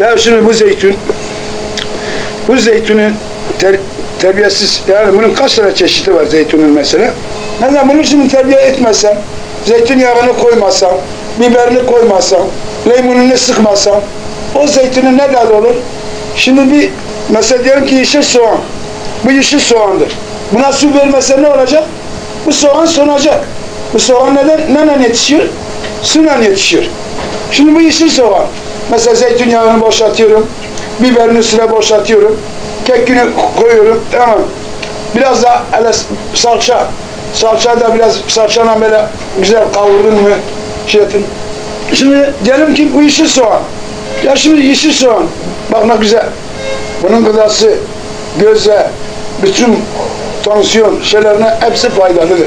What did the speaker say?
Ya şimdi bu zeytun, bu zeytunun ter, terbiyesiz, yani bunun kaç tane çeşidi var zeytunun mesela. Mesela bunu şimdi terbiye etmezsem, zeytinyağını koymazsam, biberini koymazsam, limonunu sıkmazsam, o zeytinin ne tadı olur? Şimdi bir, mesela diyelim ki yeşil soğan, bu yeşil soğandır. Buna su vermezsen ne olacak? Bu soğan sonacak. Bu soğan neden, neyle yetişiyor? Suyla yetişiyor. Şimdi bu yeşil soğan. Mesela zeytinyağını boşaltıyorum. Biberin üstüne boşaltıyorum. Kekini koyuyorum. Tamam. Biraz da hele salça. Salça da biraz salçayla böyle güzel kavurdun mu şey ettin. Şimdi diyelim ki bu yeşil soğan. Ya şimdi yeşil soğan. Bak ne güzel. Bunun gıdası, göze, bütün tansiyon şeylerine hepsi faydalıdır.